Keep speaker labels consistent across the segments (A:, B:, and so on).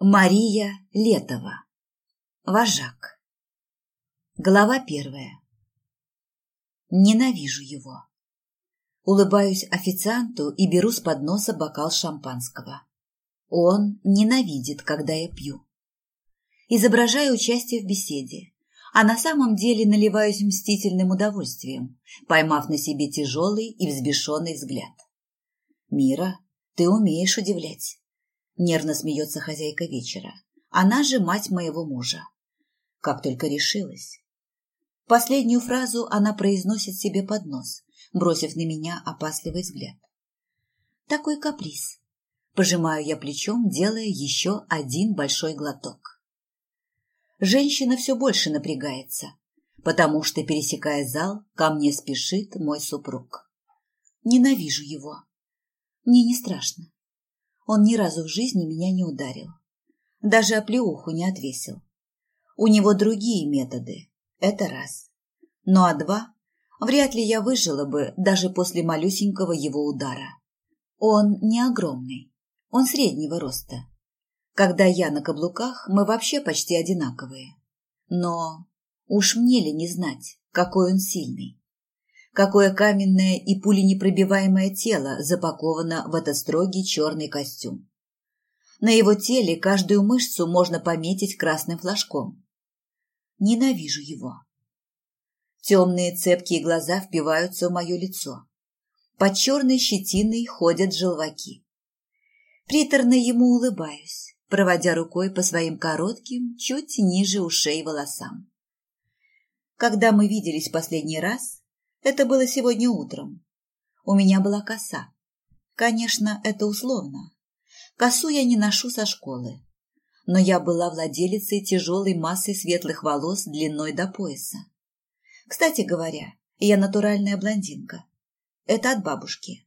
A: Мария Летова. Вожак. Глава первая. Ненавижу его. Улыбаюсь официанту и беру с подноса бокал шампанского. Он ненавидит, когда я пью. Изображаю участие в беседе, а на самом деле наливаюсь мстительным удовольствием, поймав на себе тяжелый и взбешенный взгляд. «Мира, ты умеешь удивлять». Нервно смеется хозяйка вечера. Она же мать моего мужа. Как только решилась. Последнюю фразу она произносит себе под нос, бросив на меня опасливый взгляд. Такой каприз. Пожимаю я плечом, делая еще один большой глоток. Женщина все больше напрягается, потому что, пересекая зал, ко мне спешит мой супруг. Ненавижу его. Мне не страшно. Он ни разу в жизни меня не ударил. Даже оплеуху не отвесил. У него другие методы. Это раз. Ну а два, вряд ли я выжила бы даже после малюсенького его удара. Он не огромный. Он среднего роста. Когда я на каблуках, мы вообще почти одинаковые. Но уж мне ли не знать, какой он сильный какое каменное и пуленепробиваемое тело запаковано в этот строгий черный костюм. На его теле каждую мышцу можно пометить красным флажком. Ненавижу его. Темные цепкие глаза впиваются в мое лицо. Под черной щетиной ходят желваки. Приторно ему улыбаюсь, проводя рукой по своим коротким, чуть ниже ушей волосам. Когда мы виделись последний раз, это было сегодня утром. У меня была коса. Конечно, это условно. Косу я не ношу со школы. Но я была владелицей тяжелой массы светлых волос длиной до пояса. Кстати говоря, я натуральная блондинка. Это от бабушки.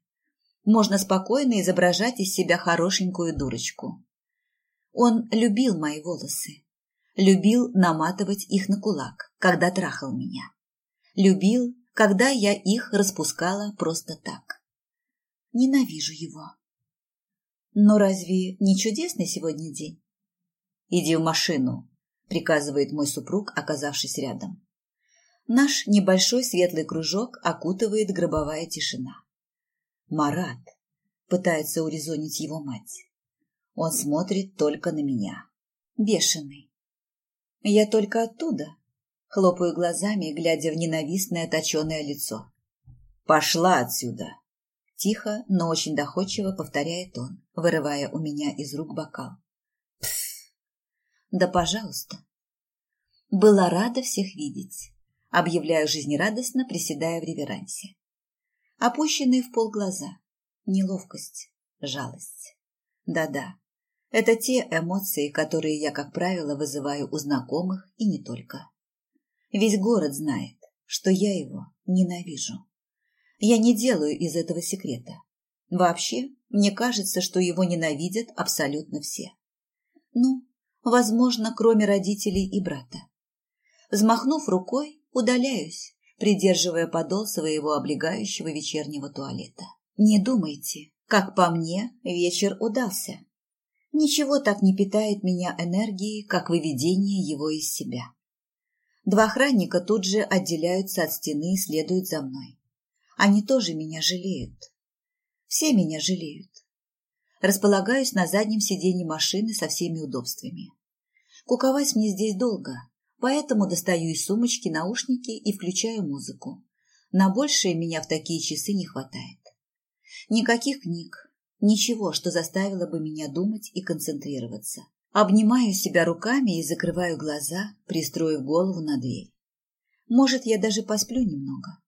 A: Можно спокойно изображать из себя хорошенькую дурочку. Он любил мои волосы. Любил наматывать их на кулак, когда трахал меня. Любил когда я их распускала просто так. Ненавижу его. Но разве не чудесный сегодня день? Иди в машину, приказывает мой супруг, оказавшись рядом. Наш небольшой светлый кружок окутывает гробовая тишина. Марат пытается урезонить его мать. Он смотрит только на меня. Бешеный. Я только оттуда, Хлопаю глазами, глядя в ненавистное точеное лицо. «Пошла отсюда!» Тихо, но очень доходчиво повторяет он, вырывая у меня из рук бокал. Пф! Да пожалуйста. Была рада всех видеть. Объявляю жизнерадостно, приседая в реверансе. Опущенные в пол глаза. Неловкость, жалость. Да-да, это те эмоции, которые я, как правило, вызываю у знакомых и не только. Весь город знает, что я его ненавижу. Я не делаю из этого секрета. Вообще, мне кажется, что его ненавидят абсолютно все. Ну, возможно, кроме родителей и брата. Взмахнув рукой, удаляюсь, придерживая подол своего облегающего вечернего туалета. Не думайте, как по мне, вечер удался. Ничего так не питает меня энергией, как выведение его из себя. Два охранника тут же отделяются от стены и следуют за мной. Они тоже меня жалеют. Все меня жалеют. Располагаюсь на заднем сиденье машины со всеми удобствами. Куковать мне здесь долго, поэтому достаю из сумочки наушники и включаю музыку. На большее меня в такие часы не хватает. Никаких книг, ничего, что заставило бы меня думать и концентрироваться. Обнимаю себя руками и закрываю глаза, пристроив голову на дверь. Может, я даже посплю немного.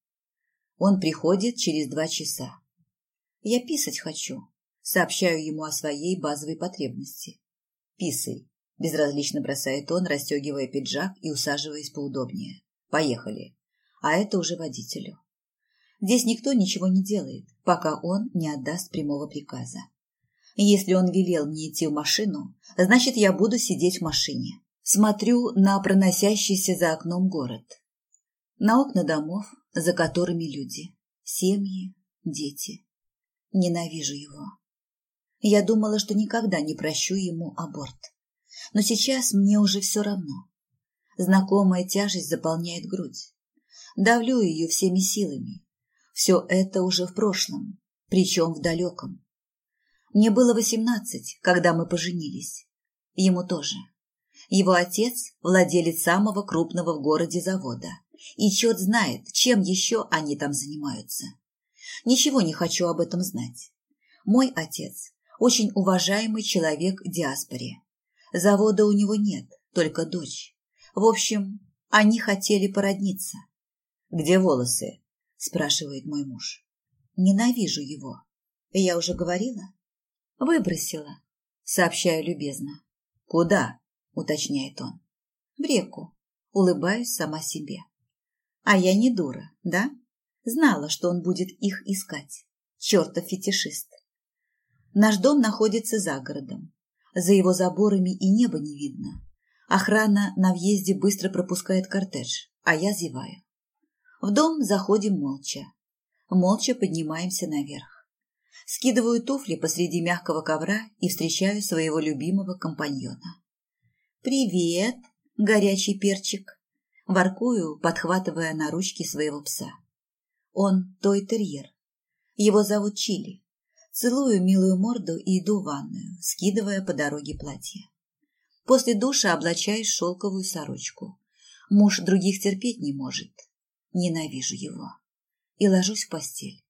A: Он приходит через два часа. Я писать хочу. Сообщаю ему о своей базовой потребности. Писай. Безразлично бросает он, расстегивая пиджак и усаживаясь поудобнее. Поехали. А это уже водителю. Здесь никто ничего не делает, пока он не отдаст прямого приказа. Если он велел мне идти в машину, значит, я буду сидеть в машине. Смотрю на проносящийся за окном город. На окна домов, за которыми люди. Семьи, дети. Ненавижу его. Я думала, что никогда не прощу ему аборт. Но сейчас мне уже все равно. Знакомая тяжесть заполняет грудь. Давлю ее всеми силами. Все это уже в прошлом, причем в далеком. Мне было восемнадцать, когда мы поженились. Ему тоже. Его отец – владелец самого крупного в городе завода. И черт знает, чем еще они там занимаются. Ничего не хочу об этом знать. Мой отец – очень уважаемый человек в диаспоре. Завода у него нет, только дочь. В общем, они хотели породниться. «Где волосы?» – спрашивает мой муж. Ненавижу его. Я уже говорила? Выбросила, сообщаю любезно. Куда? уточняет он. В реку. Улыбаюсь сама себе. А я не дура, да? Знала, что он будет их искать. Чертов фетишист. Наш дом находится за городом. За его заборами и неба не видно. Охрана на въезде быстро пропускает кортеж, а я зеваю. В дом заходим молча. Молча поднимаемся наверх. Скидываю туфли посреди мягкого ковра и встречаю своего любимого компаньона. «Привет, горячий перчик!» Воркую, подхватывая на ручки своего пса. Он той-терьер. Его зовут Чили. Целую милую морду и иду в ванную, скидывая по дороге платье. После душа облачаюсь шелковую сорочку. Муж других терпеть не может. Ненавижу его. И ложусь в постель.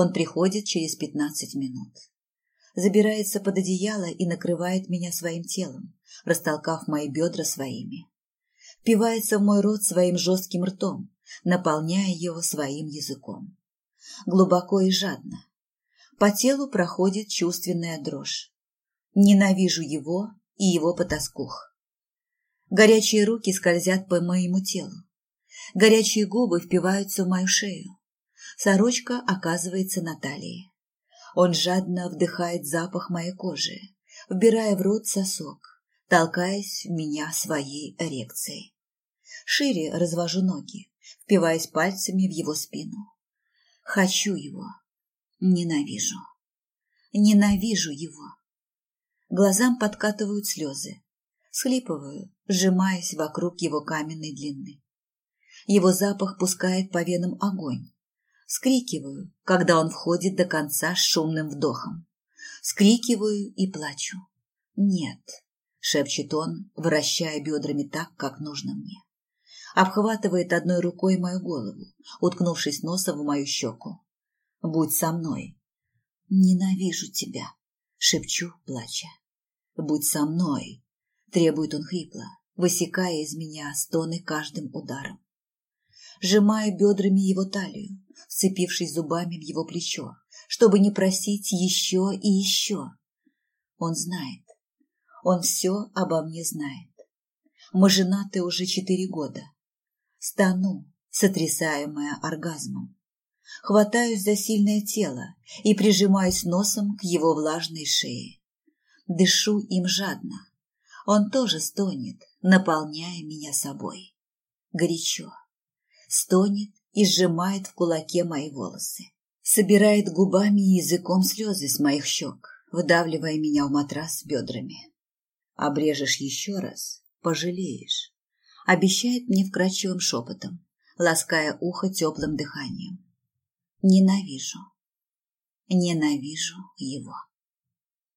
A: Он приходит через пятнадцать минут забирается под одеяло и накрывает меня своим телом, растолкав мои бедра своими. Впивается в мой рот своим жестким ртом, наполняя его своим языком. Глубоко и жадно. По телу проходит чувственная дрожь. Ненавижу его и его потаскух. Горячие руки скользят по моему телу. Горячие губы впиваются в мою шею. Сорочка оказывается на талии. Он жадно вдыхает запах моей кожи, вбирая в рот сосок, толкаясь в меня своей эрекцией. Шире развожу ноги, впиваясь пальцами в его спину. Хочу его. Ненавижу. Ненавижу его. Глазам подкатывают слезы. Схлипываю, сжимаясь вокруг его каменной длины. Его запах пускает по венам огонь, Скрикиваю, когда он входит до конца с шумным вдохом. Скрикиваю и плачу. «Нет», — шепчет он, вращая бедрами так, как нужно мне. Обхватывает одной рукой мою голову, уткнувшись носом в мою щеку. «Будь со мной». «Ненавижу тебя», — шепчу, плача. «Будь со мной», — требует он хрипло, высекая из меня стоны каждым ударом. Сжимаю бедрами его талию, вцепившись зубами в его плечо, чтобы не просить еще и еще. Он знает. Он все обо мне знает. Мы женаты уже четыре года. Стану, сотрясаемая оргазмом. Хватаюсь за сильное тело и прижимаюсь носом к его влажной шее. Дышу им жадно. Он тоже стонет, наполняя меня собой. Горячо. Стонет и сжимает в кулаке мои волосы. Собирает губами и языком слезы с моих щек, выдавливая меня в матрас бедрами. Обрежешь еще раз, пожалеешь. Обещает мне вкрадчивым шепотом, лаская ухо теплым дыханием. Ненавижу. Ненавижу его.